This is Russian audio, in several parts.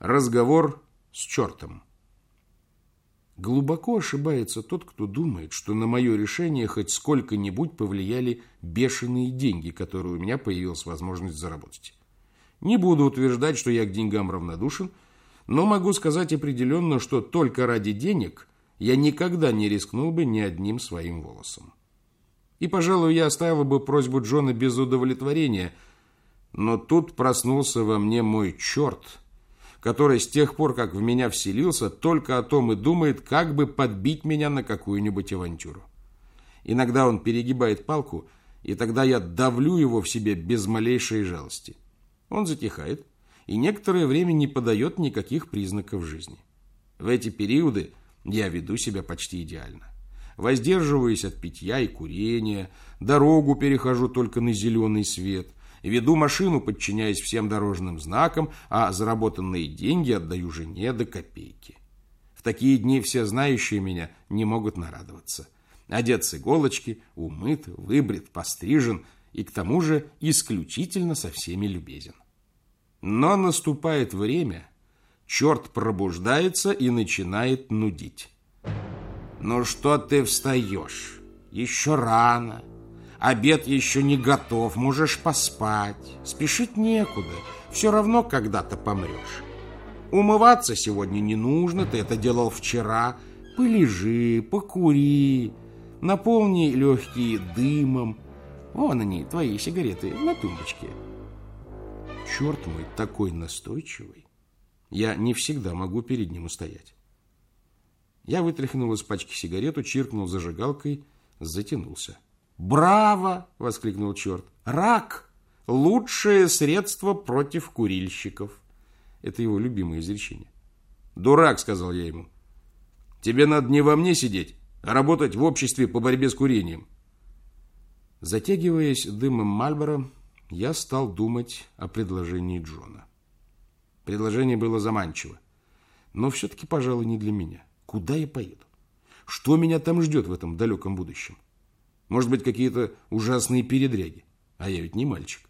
Разговор с чертом. Глубоко ошибается тот, кто думает, что на мое решение хоть сколько-нибудь повлияли бешеные деньги, которые у меня появилась возможность заработать. Не буду утверждать, что я к деньгам равнодушен, но могу сказать определенно, что только ради денег я никогда не рискнул бы ни одним своим волосом. И, пожалуй, я оставил бы просьбу Джона без удовлетворения, но тут проснулся во мне мой черт – который с тех пор, как в меня вселился, только о том и думает, как бы подбить меня на какую-нибудь авантюру. Иногда он перегибает палку, и тогда я давлю его в себе без малейшей жалости. Он затихает и некоторое время не подает никаких признаков жизни. В эти периоды я веду себя почти идеально. Воздерживаюсь от питья и курения, дорогу перехожу только на зеленый свет, Веду машину, подчиняясь всем дорожным знакам, а заработанные деньги отдаю жене до копейки. В такие дни все знающие меня не могут нарадоваться. Одет с иголочки, умыт, выбрит, пострижен и к тому же исключительно со всеми любезен. Но наступает время, черт пробуждается и начинает нудить. «Ну что ты встаешь? Еще рано». Обед еще не готов, можешь поспать. Спешить некуда, все равно когда-то помрешь. Умываться сегодня не нужно, ты это делал вчера. Полежи, покури, наполни легкие дымом. Вон они, твои сигареты, на тумбочке. Черт мой, такой настойчивый. Я не всегда могу перед ним устоять. Я вытряхнул из пачки сигарету, чиркнул зажигалкой, затянулся. «Браво!» — воскликнул черт. «Рак! Лучшее средство против курильщиков!» Это его любимое изречение. «Дурак!» — сказал я ему. «Тебе надо не во мне сидеть, а работать в обществе по борьбе с курением». Затягиваясь дымом Мальбора, я стал думать о предложении Джона. Предложение было заманчиво, но все-таки, пожалуй, не для меня. Куда я поеду? Что меня там ждет в этом далеком будущем? Может быть, какие-то ужасные передряги. А я ведь не мальчик.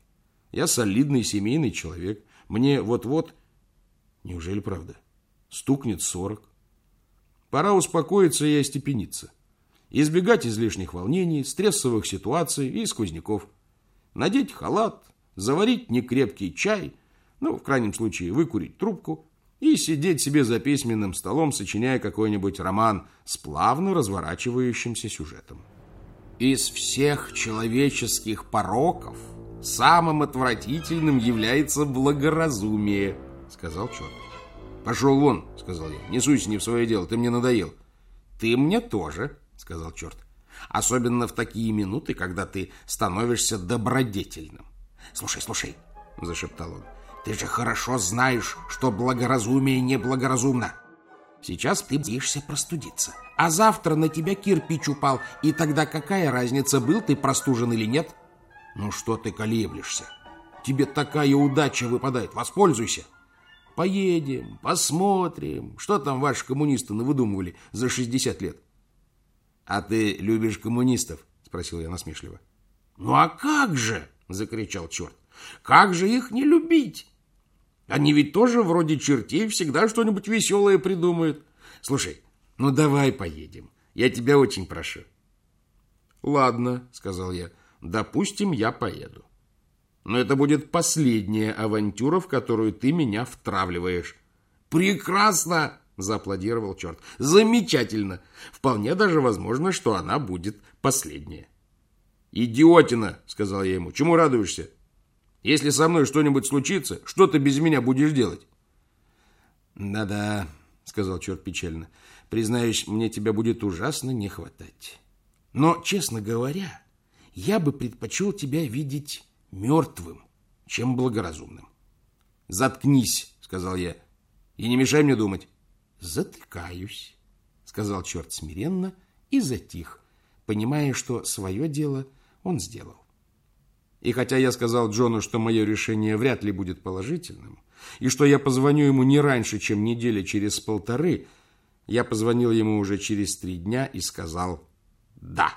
Я солидный семейный человек. Мне вот-вот... Неужели правда? Стукнет сорок. Пора успокоиться и остепениться. Избегать излишних волнений, стрессовых ситуаций и сквозняков. Надеть халат, заварить некрепкий чай, ну, в крайнем случае, выкурить трубку и сидеть себе за письменным столом, сочиняя какой-нибудь роман с плавно разворачивающимся сюжетом. Из всех человеческих пороков самым отвратительным является благоразумие, сказал черт. Пошел вон, сказал я, не суйся не в свое дело, ты мне надоел. Ты мне тоже, сказал черт. Особенно в такие минуты, когда ты становишься добродетельным. Слушай, слушай, зашептал он, ты же хорошо знаешь, что благоразумие неблагоразумно. Сейчас ты боишься простудиться. А завтра на тебя кирпич упал, и тогда какая разница, был ты простужен или нет? Ну что ты колеблешься? Тебе такая удача выпадает, воспользуйся. Поедем, посмотрим, что там ваши коммунисты навыдумывали за 60 лет. А ты любишь коммунистов? Спросил я насмешливо. Ну а как же? Закричал черт. Как же их не любить? Они ведь тоже вроде чертей всегда что-нибудь веселое придумают. Слушай, ну давай поедем. Я тебя очень прошу. Ладно, сказал я. Допустим, я поеду. Но это будет последняя авантюра, в которую ты меня втравливаешь. Прекрасно, зааплодировал черт. Замечательно. Вполне даже возможно, что она будет последняя. Идиотина, сказал я ему. Чему радуешься? Если со мной что-нибудь случится, что ты без меня будешь делать? Да-да, сказал черт печально. Признаюсь, мне тебя будет ужасно не хватать. Но, честно говоря, я бы предпочел тебя видеть мертвым, чем благоразумным. Заткнись, сказал я, и не мешай мне думать. Затыкаюсь, сказал черт смиренно и затих, понимая, что свое дело он сделал. И хотя я сказал Джону, что мое решение вряд ли будет положительным, и что я позвоню ему не раньше, чем неделя через полторы, я позвонил ему уже через три дня и сказал «да».